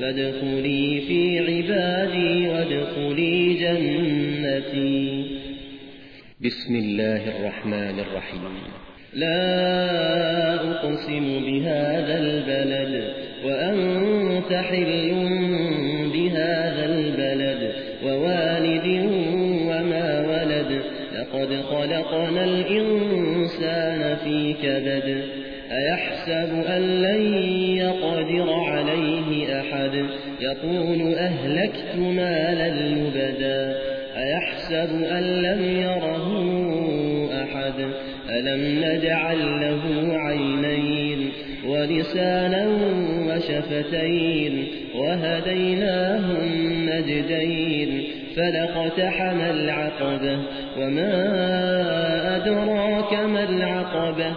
فادخلي في عبادي وادخلي جنتي. بسم الله الرحمن الرحيم. لا أقسم بهذا البلد وأنت حل بهذا البلد ووالد وما ولد. لقد خلقنا الإنسان في كبد. أيحسب أن لن يقدر عليه أحد؟ يقول أهلكت مالا لبدا. أيحسب أن لم يره أحد؟ ألم نجعل له عينين ولسانا وشفتين وهديناه النجدين فلقتحم العقبة. وما أدراك ما العقبة؟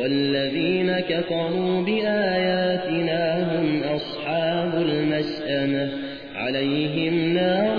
والذين كفروا بآياتنا هم أصحاب المسأمة عليهم نار